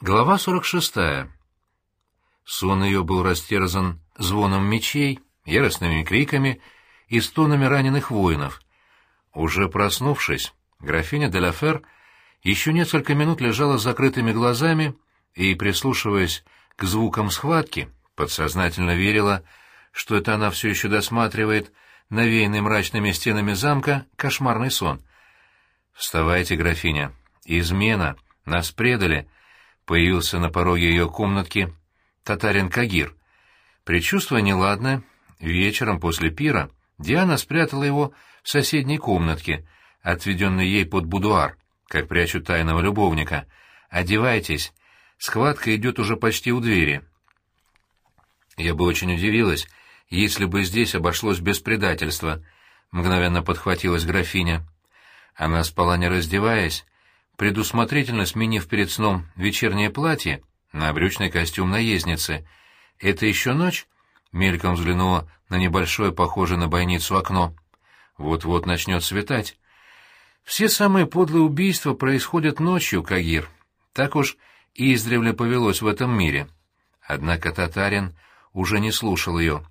Глава 46. Сон ее был растерзан звоном мечей, яростными криками и стонами раненых воинов. Уже проснувшись, графиня де Лафер еще несколько минут лежала с закрытыми глазами и, прислушиваясь к звукам схватки, подсознательно верила, что это она все еще досматривает навеянный мрачными стенами замка кошмарный сон. «Вставайте, графиня! Измена! Нас предали!» Появился на пороге ее комнатки татарин Кагир. Причувствуя неладное, вечером после пира Диана спрятала его в соседней комнатке, отведенной ей под будуар, как прячут тайного любовника. «Одевайтесь, схватка идет уже почти у двери». Я бы очень удивилась, если бы здесь обошлось без предательства, — мгновенно подхватилась графиня. Она спала не раздеваясь, предусмотрительно сменив перед сном вечернее платье на брючный костюм наездницы. «Это еще ночь?» — мельком взглянула на небольшое, похожее на бойницу окно. «Вот-вот начнет светать». «Все самые подлые убийства происходят ночью, Кагир. Так уж издревле повелось в этом мире». Однако татарин уже не слушал ее.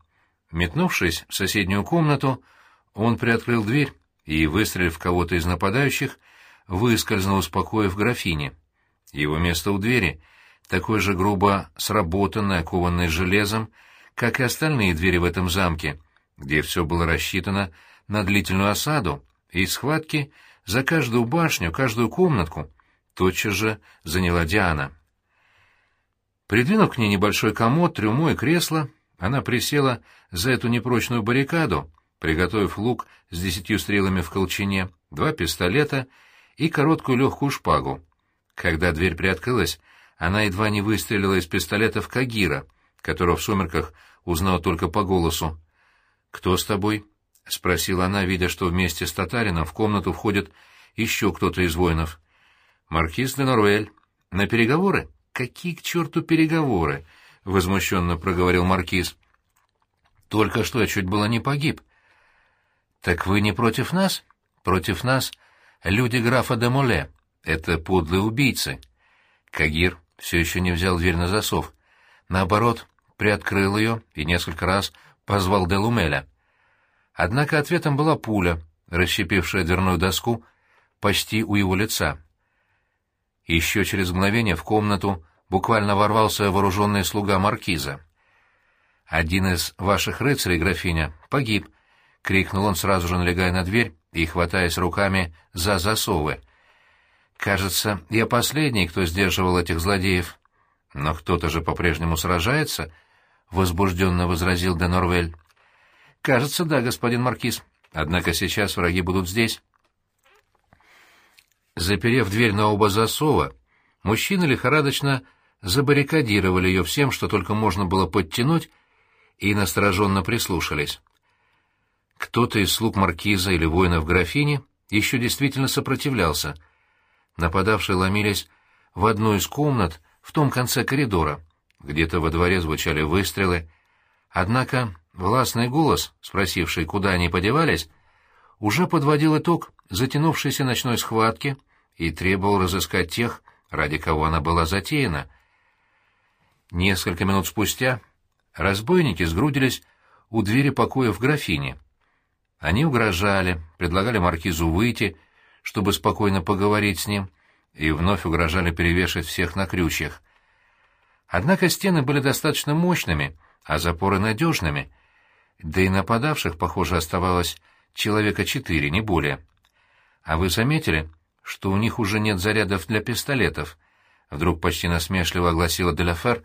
Метнувшись в соседнюю комнату, он приоткрыл дверь и, выстрелив кого-то из нападающих, — выскользнул из покоев графини. Его место у двери, такое же грубо сработанное, окованное железом, как и остальные двери в этом замке, где все было рассчитано на длительную осаду и схватки за каждую башню, каждую комнатку, тотчас же заняла Диана. Придвинув к ней небольшой комод, трюмо и кресло, она присела за эту непрочную баррикаду, приготовив лук с десятью стрелами в колчине, два пистолета и короткую легкую шпагу. Когда дверь приоткрылась, она едва не выстрелила из пистолета в Кагира, которого в сумерках узнала только по голосу. «Кто с тобой?» — спросила она, видя, что вместе с татарином в комнату входит еще кто-то из воинов. «Маркиз де Норуэль. На переговоры?» «Какие к черту переговоры?» — возмущенно проговорил маркиз. «Только что я чуть было не погиб». «Так вы не против нас?» «Против нас Люди графа де Моле — это подлые убийцы. Кагир все еще не взял дверь на засов. Наоборот, приоткрыл ее и несколько раз позвал де Лумеля. Однако ответом была пуля, расщепившая дверную доску почти у его лица. Еще через мгновение в комнату буквально ворвался вооруженный слуга маркиза. «Один из ваших рыцарей, графиня, погиб», — крикнул он, сразу же налегая на дверь и хватаясь руками за засовы. «Кажется, я последний, кто сдерживал этих злодеев». «Но кто-то же по-прежнему сражается», — возбужденно возразил де Норвель. «Кажется, да, господин Маркиз. Однако сейчас враги будут здесь». Заперев дверь на оба засова, мужчины лихорадочно забаррикадировали ее всем, что только можно было подтянуть, и настороженно прислушались. Кто-то из слуг маркиза или воинов графини еще действительно сопротивлялся. Нападавшие ломились в одну из комнат в том конце коридора. Где-то во дворе звучали выстрелы. Однако властный голос, спросивший, куда они подевались, уже подводил итог затянувшейся ночной схватки и требовал разыскать тех, ради кого она была затеяна. Несколько минут спустя разбойники сгрудились у двери покоя в графине. Они угрожали, предлагали маркизу выйти, чтобы спокойно поговорить с ним, и вновь угрожали перевешать всех на крючьях. Однако стены были достаточно мощными, а запоры надежными, да и нападавших, похоже, оставалось человека четыре, не более. А вы заметили, что у них уже нет зарядов для пистолетов? Вдруг почти насмешливо огласила Деляфер,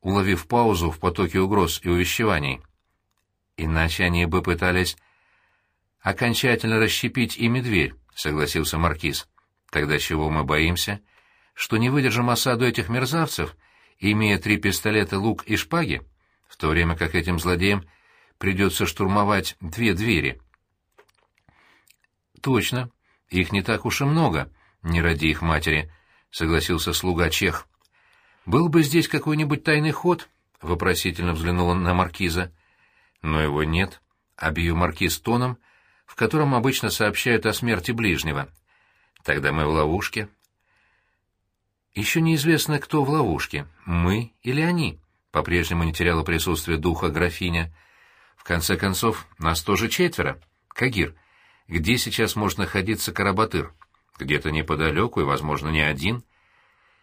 уловив паузу в потоке угроз и увещеваний. Иначе они бы пытались окончательно расщепить ими дверь, — согласился Маркиз. Тогда чего мы боимся? Что не выдержим осаду этих мерзавцев, имея три пистолета, лук и шпаги, в то время как этим злодеям придется штурмовать две двери. Точно, их не так уж и много, не ради их матери, — согласился слуга Чех. Был бы здесь какой-нибудь тайный ход? — вопросительно взглянул он на Маркиза. Но его нет, — объявил Маркиз тоном, в котором обычно сообщают о смерти ближнего. Тогда мы в ловушке. Еще неизвестно, кто в ловушке, мы или они. По-прежнему не теряла присутствие духа графиня. В конце концов, нас тоже четверо. Кагир, где сейчас может находиться Карабатыр? Где-то неподалеку и, возможно, не один.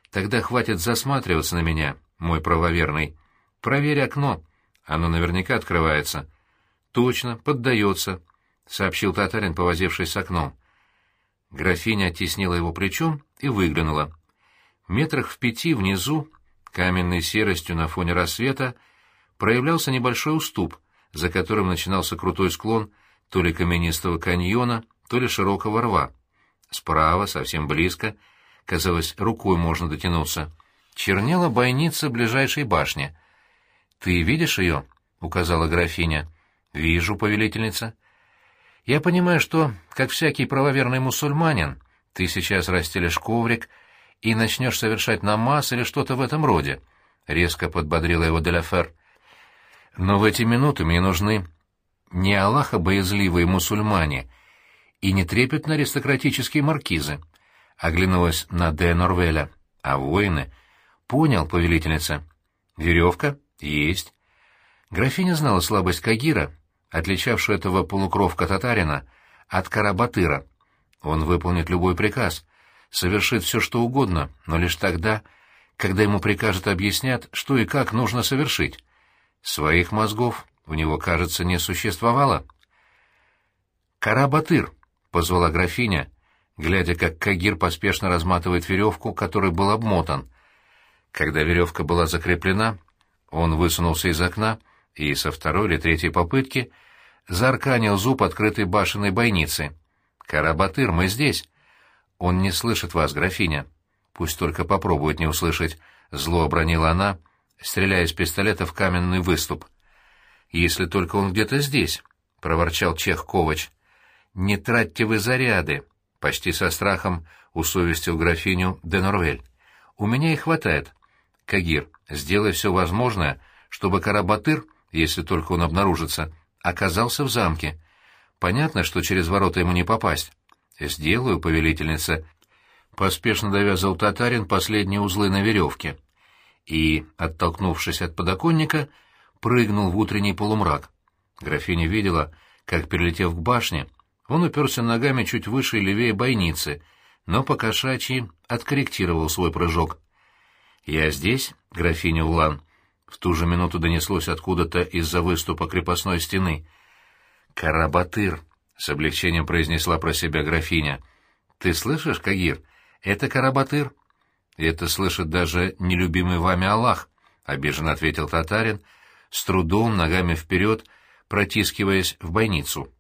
Тогда хватит засматриваться на меня, мой правоверный. Проверь окно. Оно наверняка открывается. Точно, поддается, — сообщил татарин, повозившись с окном. Графиня оттеснила его плечом и выглянула. Метрах в пяти внизу, каменной серостью на фоне рассвета, проявлялся небольшой уступ, за которым начинался крутой склон то ли каменистого каньона, то ли широкого рва. Справа, совсем близко, казалось, рукой можно дотянуться, чернела бойница ближайшей башни. «Ты видишь ее?» — указала графиня. «Вижу, повелительница». «Я понимаю, что, как всякий правоверный мусульманин, ты сейчас расстелишь коврик и начнешь совершать намаз или что-то в этом роде», — резко подбодрила его Деляфер. «Но в эти минуты мне нужны не Аллаха боязливые мусульмане и не трепетно аристократические маркизы», — оглянулась на Де Норвеля. «А воины?» «Понял, повелительница». «Веревка?» «Есть». Графиня знала слабость Кагира, отличавшую этого полукровка-татарина от Карабатыра. Он выполнит любой приказ, совершит все, что угодно, но лишь тогда, когда ему прикажут объяснят, что и как нужно совершить. Своих мозгов у него, кажется, не существовало. «Карабатыр!» — позвала графиня, глядя, как Кагир поспешно разматывает веревку, которой был обмотан. Когда веревка была закреплена, он высунулся из окна и со второй или третьей попытки заарканил зуб открытой башенной бойницы. «Карабатыр, мы здесь!» «Он не слышит вас, графиня». «Пусть только попробует не услышать», — зло обронила она, стреляя из пистолета в каменный выступ. «Если только он где-то здесь», — проворчал Чех Ковач. «Не тратьте вы заряды», — почти со страхом усовестил графиню Денорвель. «У меня их хватает. Кагир, сделай все возможное, чтобы Карабатыр, если только он обнаружится, оказался в замке. Понятно, что через ворота ему не попасть. Сделаю, повелительница. Поспешно довязал татарин последние узлы на веревке. И, оттолкнувшись от подоконника, прыгнул в утренний полумрак. Графиня видела, как, перелетев к башне, он уперся ногами чуть выше и левее бойницы, но по кошачьи откорректировал свой прыжок. «Я здесь, графиня Улан?» В ту же минуту донеслось откуда-то из-за выступа крепостной стены. «Карабатыр!» — с облегчением произнесла про себя графиня. «Ты слышишь, Кагир? Это Карабатыр!» «Это слышит даже нелюбимый вами Аллах», — обиженно ответил татарин, с трудом, ногами вперед, протискиваясь в бойницу.